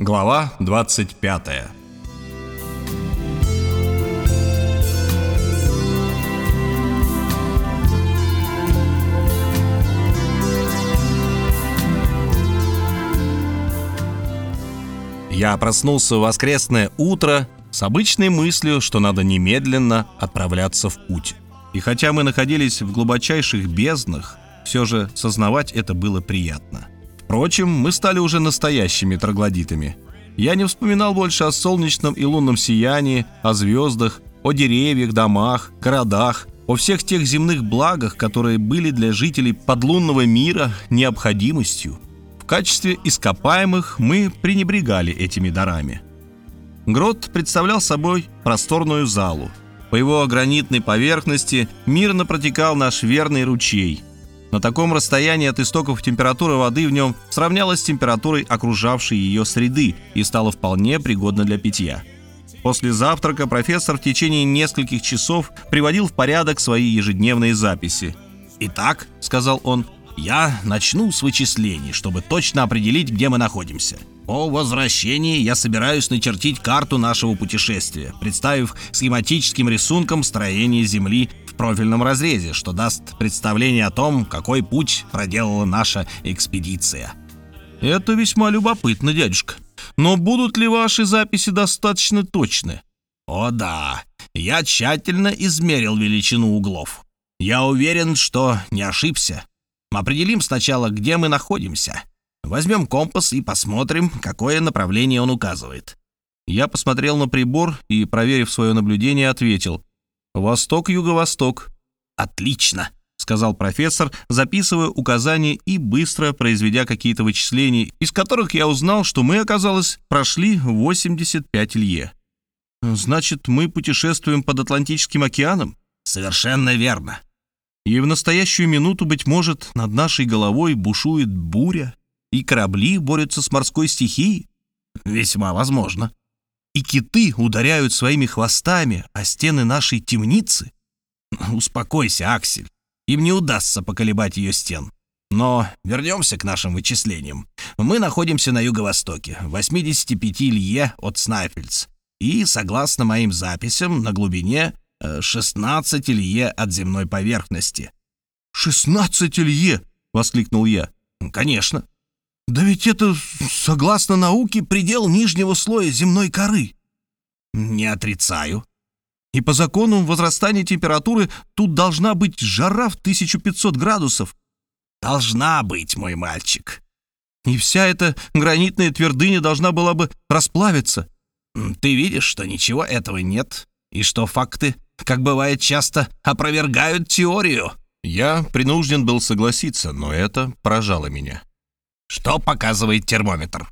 Глава 25 Я проснулся в воскресное утро с обычной мыслью, что надо немедленно отправляться в путь. И хотя мы находились в глубочайших безднах, все же сознавать это было приятно. Впрочем, мы стали уже настоящими троглодитами. Я не вспоминал больше о солнечном и лунном сиянии, о звездах, о деревьях, домах, городах, о всех тех земных благах, которые были для жителей подлунного мира необходимостью. В качестве ископаемых мы пренебрегали этими дарами. Грот представлял собой просторную залу. По его гранитной поверхности мирно протекал наш верный ручей – на таком расстоянии от истоков температура воды в нем сравнялась с температурой окружавшей ее среды и стала вполне пригодна для питья. После завтрака профессор в течение нескольких часов приводил в порядок свои ежедневные записи. «Итак», — сказал он, — «я начну с вычислений, чтобы точно определить, где мы находимся. По возвращении я собираюсь начертить карту нашего путешествия, представив схематическим рисунком строение Земли профильном разрезе, что даст представление о том, какой путь проделала наша экспедиция. Это весьма любопытно, дядюшка. Но будут ли ваши записи достаточно точны? О да, я тщательно измерил величину углов. Я уверен, что не ошибся. Определим сначала, где мы находимся. Возьмем компас и посмотрим, какое направление он указывает. Я посмотрел на прибор и, проверив свое наблюдение, ответил. «Восток-юго-восток». «Отлично», — сказал профессор, записывая указания и быстро произведя какие-то вычисления, из которых я узнал, что мы, оказалось, прошли 85 лье. «Значит, мы путешествуем под Атлантическим океаном?» «Совершенно верно». «И в настоящую минуту, быть может, над нашей головой бушует буря, и корабли борются с морской стихией?» «Весьма возможно» и киты ударяют своими хвостами о стены нашей темницы? Успокойся, Аксель. Им не удастся поколебать ее стен. Но вернемся к нашим вычислениям. Мы находимся на юго-востоке, 85 лье от Снайфельдс, и, согласно моим записям, на глубине 16 э, лье от земной поверхности. «16 лье!» — воскликнул я. «Конечно. Да ведь это, согласно науке, предел нижнего слоя земной коры. Не отрицаю. И по закону возрастания температуры тут должна быть жара в 1500 градусов. Должна быть, мой мальчик. И вся эта гранитная твердыня должна была бы расплавиться. Ты видишь, что ничего этого нет, и что факты, как бывает часто, опровергают теорию. Я принужден был согласиться, но это поражало меня. Что показывает термометр?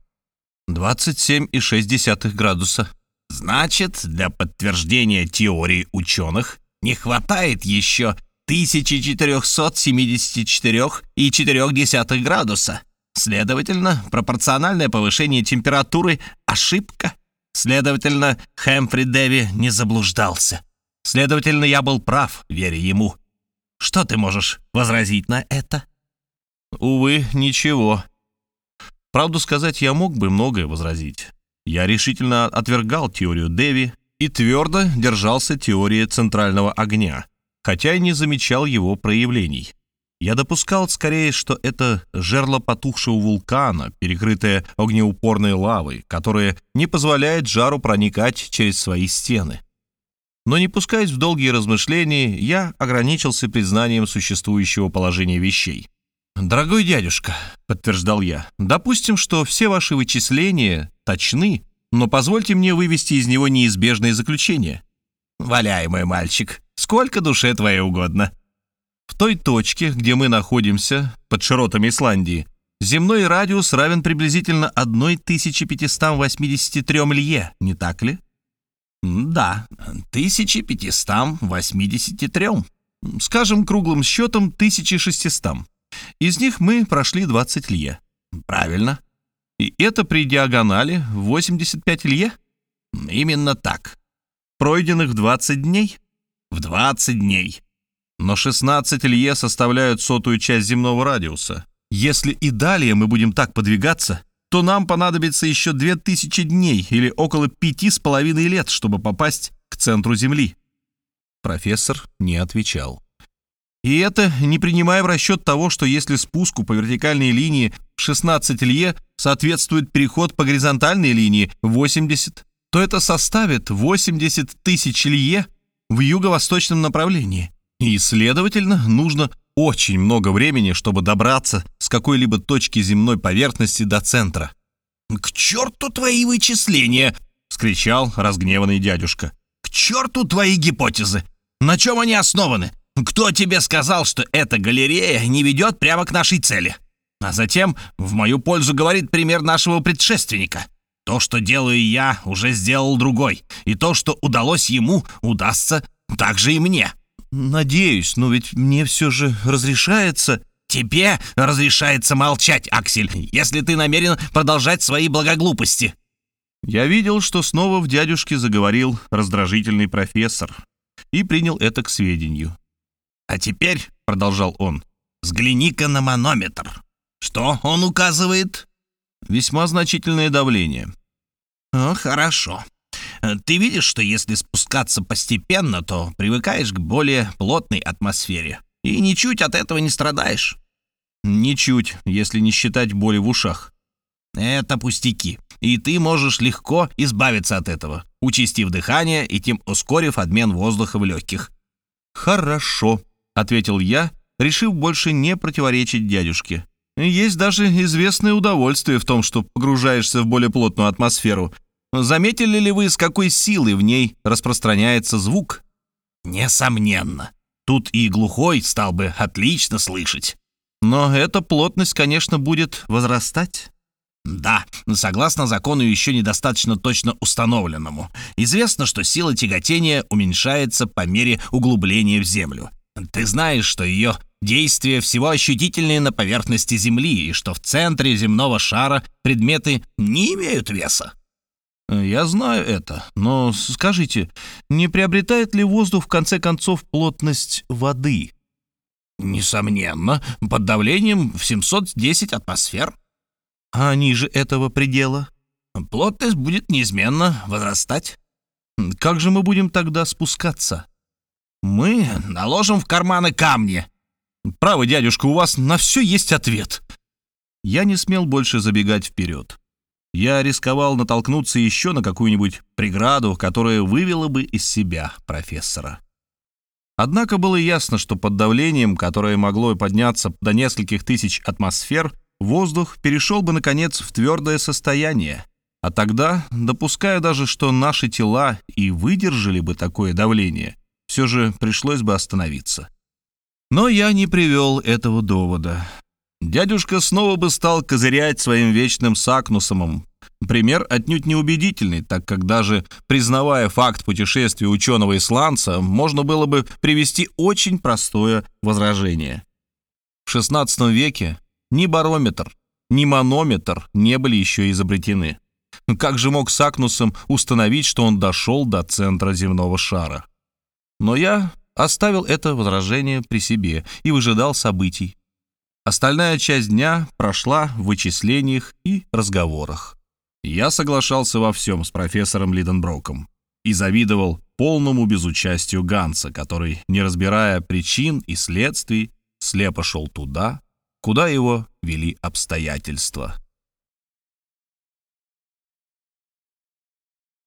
27,6 градуса. Значит, для подтверждения теории ученых не хватает еще 1474,4 градуса. Следовательно, пропорциональное повышение температуры – ошибка. Следовательно, Хэмфри Дэви не заблуждался. Следовательно, я был прав, веря ему. Что ты можешь возразить на это? Увы, ничего. Правду сказать, я мог бы многое возразить. Я решительно отвергал теорию Деви и твердо держался теории центрального огня, хотя и не замечал его проявлений. Я допускал скорее, что это жерло потухшего вулкана, перекрытое огнеупорной лавой, которая не позволяет жару проникать через свои стены. Но не пускаясь в долгие размышления, я ограничился признанием существующего положения вещей. «Дорогой дядюшка», — подтверждал я, — «допустим, что все ваши вычисления точны, но позвольте мне вывести из него неизбежное заключение». «Валяй, мой мальчик, сколько душе твоей угодно». В той точке, где мы находимся, под широтами Исландии, земной радиус равен приблизительно 1583 лье, не так ли? Да, 1583. Скажем круглым счетом 1600. Из них мы прошли 20 лье. Правильно. И это при диагонали 85 лье? Именно так. Пройденных 20 дней? В 20 дней. Но 16 лье составляют сотую часть земного радиуса. Если и далее мы будем так подвигаться, то нам понадобится еще две тысячи дней или около пяти с половиной лет, чтобы попасть к центру Земли». Профессор не отвечал. И это не принимая в расчет того, что если спуску по вертикальной линии в 16 лье соответствует переход по горизонтальной линии 80, то это составит 80 тысяч лье в юго-восточном направлении. И, следовательно, нужно очень много времени, чтобы добраться с какой-либо точки земной поверхности до центра. «К черту твои вычисления!» — скричал разгневанный дядюшка. «К черту твои гипотезы! На чем они основаны? Кто тебе сказал, что эта галерея не ведет прямо к нашей цели? А затем в мою пользу говорит пример нашего предшественника. То, что делаю я, уже сделал другой, и то, что удалось ему, удастся также и мне. Надеюсь, но ведь мне все же разрешается... Тебе разрешается молчать, Аксель, если ты намерен продолжать свои благоглупости. Я видел, что снова в дядюшке заговорил раздражительный профессор и принял это к сведению. «А теперь», — продолжал он, — «взгляни-ка на манометр. Что он указывает?» «Весьма значительное давление». «О, хорошо. Ты видишь, что если спускаться постепенно, то привыкаешь к более плотной атмосфере. И ничуть от этого не страдаешь». «Ничуть, если не считать боли в ушах». «Это пустяки, и ты можешь легко избавиться от этого, участив дыхание и тем ускорив обмен воздуха в легких». «Хорошо», — ответил я, решив больше не противоречить дядюшке. «Есть даже известное удовольствие в том, что погружаешься в более плотную атмосферу, Заметили ли вы, с какой силой в ней распространяется звук? Несомненно. Тут и глухой стал бы отлично слышать. Но эта плотность, конечно, будет возрастать. Да, согласно закону еще недостаточно точно установленному. Известно, что сила тяготения уменьшается по мере углубления в Землю. Ты знаешь, что ее действие всего ощутительнее на поверхности Земли, и что в центре земного шара предметы не имеют веса. «Я знаю это, но скажите, не приобретает ли воздух в конце концов плотность воды?» «Несомненно, под давлением в 710 атмосфер». «А ниже этого предела?» «Плотность будет неизменно возрастать». «Как же мы будем тогда спускаться?» «Мы наложим в карманы камни». «Право, дядюшка, у вас на все есть ответ». Я не смел больше забегать вперед я рисковал натолкнуться еще на какую-нибудь преграду, которая вывела бы из себя профессора. Однако было ясно, что под давлением, которое могло подняться до нескольких тысяч атмосфер, воздух перешел бы, наконец, в твердое состояние. А тогда, допуская даже, что наши тела и выдержали бы такое давление, все же пришлось бы остановиться. Но я не привел этого довода. Дядюшка снова бы стал козырять своим вечным сакнусомом. Пример отнюдь неубедительный, так как даже признавая факт путешествия ученого-исландца, можно было бы привести очень простое возражение. В XVI веке ни барометр, ни манометр не были еще изобретены. Как же мог Сакнусом установить, что он дошел до центра земного шара? Но я оставил это возражение при себе и выжидал событий. Остальная часть дня прошла в вычислениях и разговорах. Я соглашался во всем с профессором Лиденброком и завидовал полному безучастию Ганса, который, не разбирая причин и следствий, слепо шел туда, куда его вели обстоятельства.